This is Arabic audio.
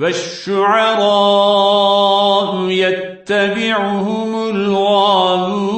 والشعراء يتبعهم الغالون